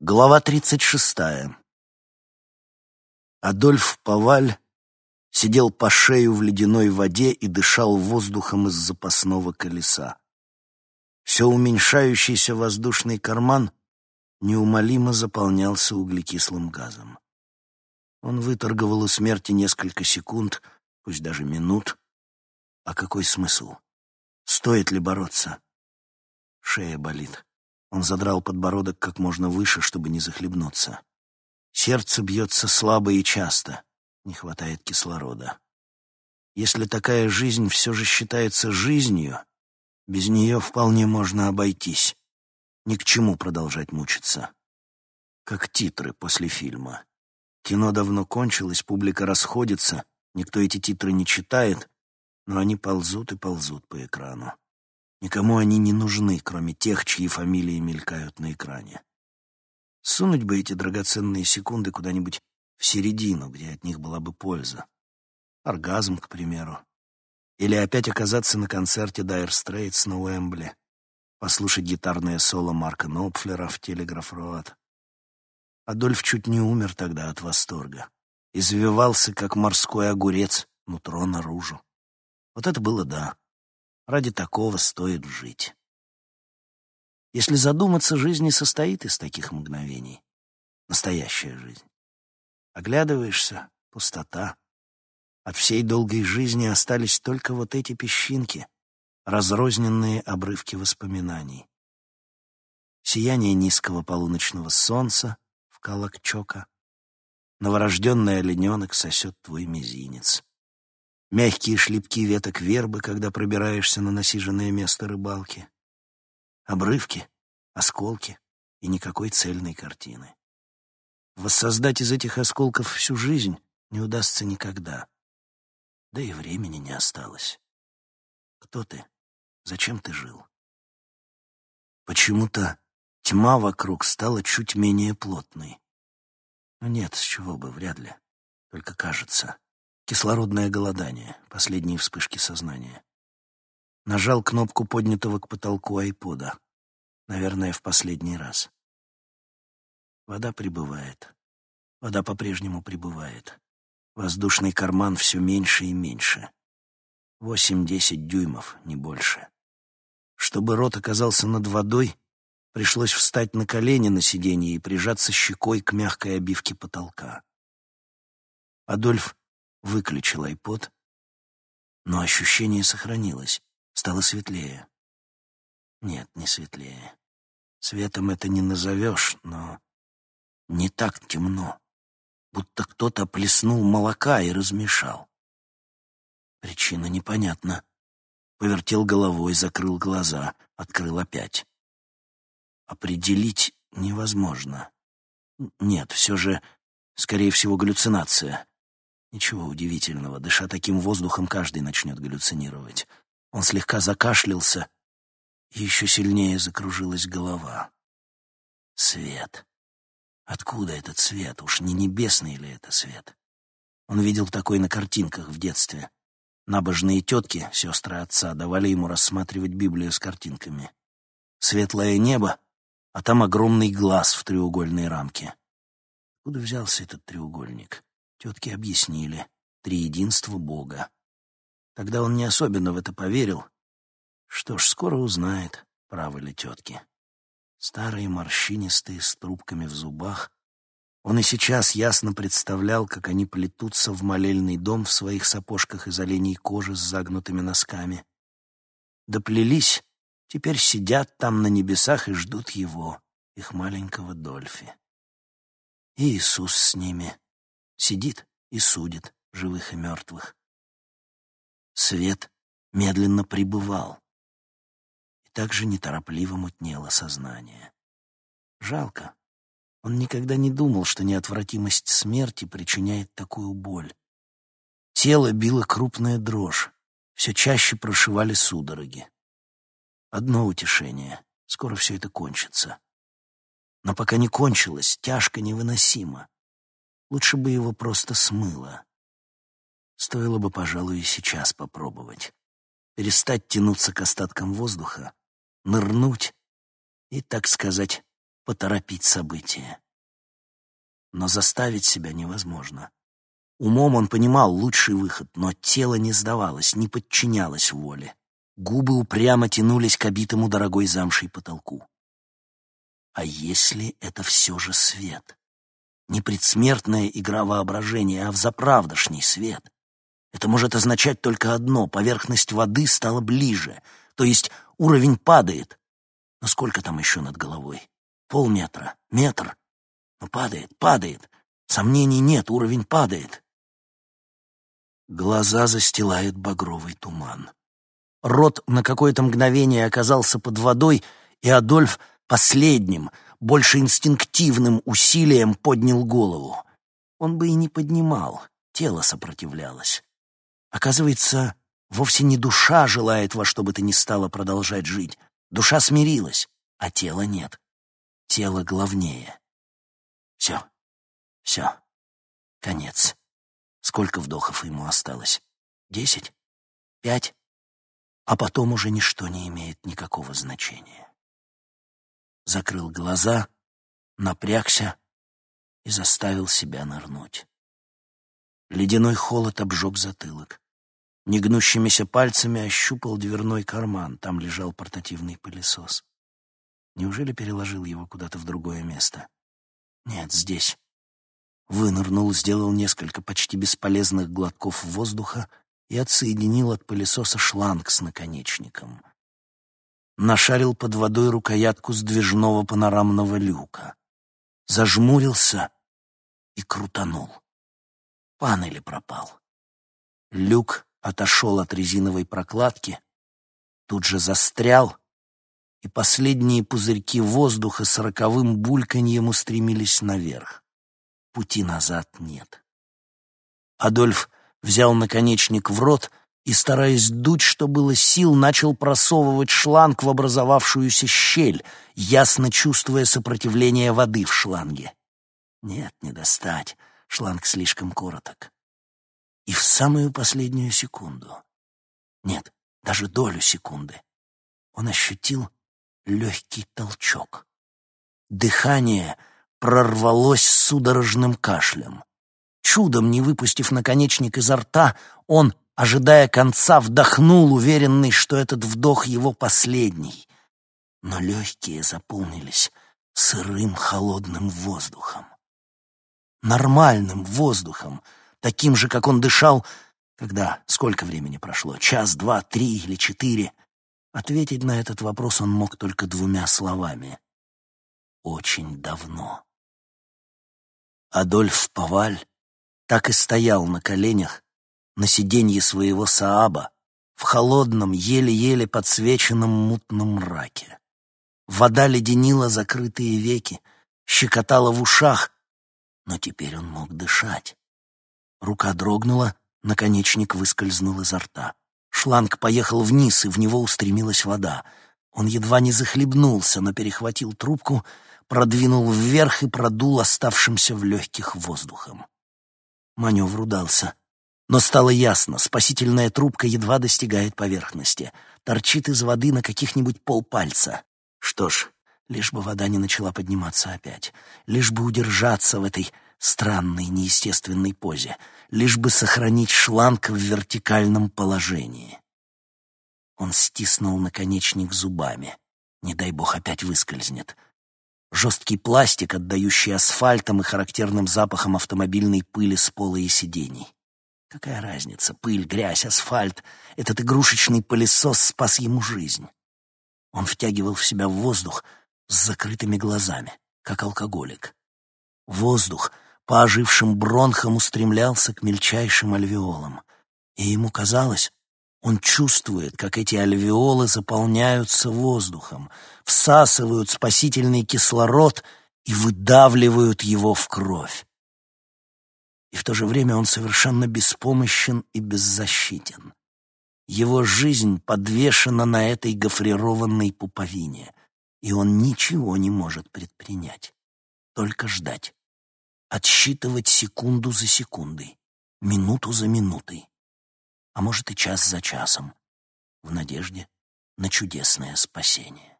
Глава 36. Адольф Паваль сидел по шею в ледяной воде и дышал воздухом из запасного колеса. Все уменьшающийся воздушный карман неумолимо заполнялся углекислым газом. Он выторговал у смерти несколько секунд, пусть даже минут. А какой смысл? Стоит ли бороться? Шея болит. Он задрал подбородок как можно выше, чтобы не захлебнуться. Сердце бьется слабо и часто. Не хватает кислорода. Если такая жизнь все же считается жизнью, без нее вполне можно обойтись. Ни к чему продолжать мучиться. Как титры после фильма. Кино давно кончилось, публика расходится, никто эти титры не читает, но они ползут и ползут по экрану. Никому они не нужны, кроме тех, чьи фамилии мелькают на экране. Сунуть бы эти драгоценные секунды куда-нибудь в середину, где от них была бы польза. Оргазм, к примеру. Или опять оказаться на концерте Dire Straits на Уэмбли, послушать гитарное соло Марка Нопфлера в «Телеграф Роад». Адольф чуть не умер тогда от восторга. Извивался, как морской огурец, нутро наружу. Вот это было да. Ради такого стоит жить. Если задуматься, жизнь не состоит из таких мгновений. Настоящая жизнь. Оглядываешься — пустота. От всей долгой жизни остались только вот эти песчинки, разрозненные обрывки воспоминаний. Сияние низкого полуночного солнца в Калакчока. Новорожденный олененок сосет твой мизинец мягкие шлепки веток вербы, когда пробираешься на насиженное место рыбалки, обрывки, осколки и никакой цельной картины. Воссоздать из этих осколков всю жизнь не удастся никогда. Да и времени не осталось. Кто ты? Зачем ты жил? Почему-то тьма вокруг стала чуть менее плотной. Но нет, с чего бы, вряд ли. Только кажется. Кислородное голодание, последние вспышки сознания. Нажал кнопку поднятого к потолку айпода. Наверное, в последний раз. Вода прибывает. Вода по-прежнему прибывает. Воздушный карман все меньше и меньше. Восемь-десять дюймов, не больше. Чтобы рот оказался над водой, пришлось встать на колени на сиденье и прижаться щекой к мягкой обивке потолка. Адольф выключил айпод, но ощущение сохранилось, стало светлее. Нет, не светлее. Светом это не назовешь, но не так темно, будто кто-то плеснул молока и размешал. Причина непонятна. Повертел головой, закрыл глаза, открыл опять. Определить невозможно. Нет, все же, скорее всего, галлюцинация. Ничего удивительного, дыша таким воздухом, каждый начнет галлюцинировать. Он слегка закашлялся, и еще сильнее закружилась голова. Свет. Откуда этот свет? Уж не небесный ли это свет? Он видел такой на картинках в детстве. Набожные тетки, сестры отца, давали ему рассматривать Библию с картинками. Светлое небо, а там огромный глаз в треугольной рамке. Откуда взялся этот треугольник? Тетки объяснили. Триединство Бога. Тогда он не особенно в это поверил. Что ж, скоро узнает, правы ли тетки. Старые морщинистые с трубками в зубах. Он и сейчас ясно представлял, как они плетутся в молельный дом в своих сапожках из оленей кожи с загнутыми носками. Доплелись, теперь сидят там на небесах и ждут его, их маленького Дольфи. И Иисус с ними. Сидит и судит живых и мертвых. Свет медленно прибывал, и также неторопливо мутнело сознание. Жалко. Он никогда не думал, что неотвратимость смерти причиняет такую боль. Тело било крупная дрожь, все чаще прошивали судороги. Одно утешение — скоро все это кончится. Но пока не кончилось, тяжко невыносимо. Лучше бы его просто смыло. Стоило бы, пожалуй, и сейчас попробовать. Перестать тянуться к остаткам воздуха, нырнуть и, так сказать, поторопить события. Но заставить себя невозможно. Умом он понимал лучший выход, но тело не сдавалось, не подчинялось воле. Губы упрямо тянулись к обитому дорогой замшей потолку. А если это все же свет? Не предсмертная игра воображения, а взаправдошний свет. Это может означать только одно — поверхность воды стала ближе, то есть уровень падает. Но сколько там еще над головой? Полметра? Метр? Но падает, падает. Сомнений нет, уровень падает. Глаза застилает багровый туман. Рот на какое-то мгновение оказался под водой, и Адольф последним, больше инстинктивным усилием поднял голову. Он бы и не поднимал, тело сопротивлялось. Оказывается, вовсе не душа желает во что бы то ни стало продолжать жить. Душа смирилась, а тела нет. Тело главнее. Все, все, конец. Сколько вдохов ему осталось? Десять? Пять? А потом уже ничто не имеет никакого значения. Закрыл глаза, напрягся и заставил себя нырнуть. Ледяной холод обжег затылок. Негнущимися пальцами ощупал дверной карман. Там лежал портативный пылесос. Неужели переложил его куда-то в другое место? Нет, здесь. Вынырнул, сделал несколько почти бесполезных глотков воздуха и отсоединил от пылесоса шланг с наконечником. Нашарил под водой рукоятку сдвижного панорамного люка. Зажмурился и крутанул. Панели пропал. Люк отошел от резиновой прокладки, тут же застрял, и последние пузырьки воздуха с роковым бульканьем устремились наверх пути назад нет. Адольф взял наконечник в рот и, стараясь дуть, что было сил, начал просовывать шланг в образовавшуюся щель, ясно чувствуя сопротивление воды в шланге. Нет, не достать, шланг слишком короток. И в самую последнюю секунду, нет, даже долю секунды, он ощутил легкий толчок. Дыхание — прорвалось судорожным кашлем. Чудом не выпустив наконечник изо рта, он, ожидая конца, вдохнул, уверенный, что этот вдох его последний. Но легкие заполнились сырым холодным воздухом. Нормальным воздухом, таким же, как он дышал, когда сколько времени прошло, час, два, три или четыре. Ответить на этот вопрос он мог только двумя словами. Очень давно. Адольф Паваль так и стоял на коленях на сиденье своего Сааба в холодном, еле-еле подсвеченном мутном мраке. Вода леденила закрытые веки, щекотала в ушах, но теперь он мог дышать. Рука дрогнула, наконечник выскользнул изо рта. Шланг поехал вниз, и в него устремилась вода. Он едва не захлебнулся, но перехватил трубку — продвинул вверх и продул оставшимся в легких воздухом. Маневр удался. Но стало ясно, спасительная трубка едва достигает поверхности, торчит из воды на каких-нибудь полпальца. Что ж, лишь бы вода не начала подниматься опять, лишь бы удержаться в этой странной неестественной позе, лишь бы сохранить шланг в вертикальном положении. Он стиснул наконечник зубами. Не дай бог опять выскользнет жесткий пластик, отдающий асфальтом и характерным запахом автомобильной пыли с пола и сидений. Какая разница? Пыль, грязь, асфальт. Этот игрушечный пылесос спас ему жизнь. Он втягивал в себя воздух с закрытыми глазами, как алкоголик. Воздух по ожившим бронхам устремлялся к мельчайшим альвеолам, и ему казалось, он чувствует, как эти альвеолы заполняются воздухом, всасывают спасительный кислород и выдавливают его в кровь. И в то же время он совершенно беспомощен и беззащитен. Его жизнь подвешена на этой гофрированной пуповине, и он ничего не может предпринять, только ждать, отсчитывать секунду за секундой, минуту за минутой а может и час за часом, в надежде на чудесное спасение.